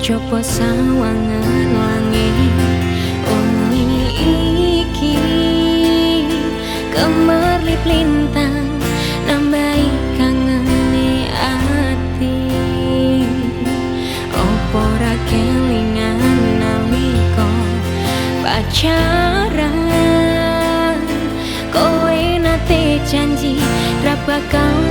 Coba sawangan wangi Ungi iki. Kemerlip lintang Nambahi kangen ati. Opo ra kelingan naliko Pacaran? Kowe nate janji Rapa kau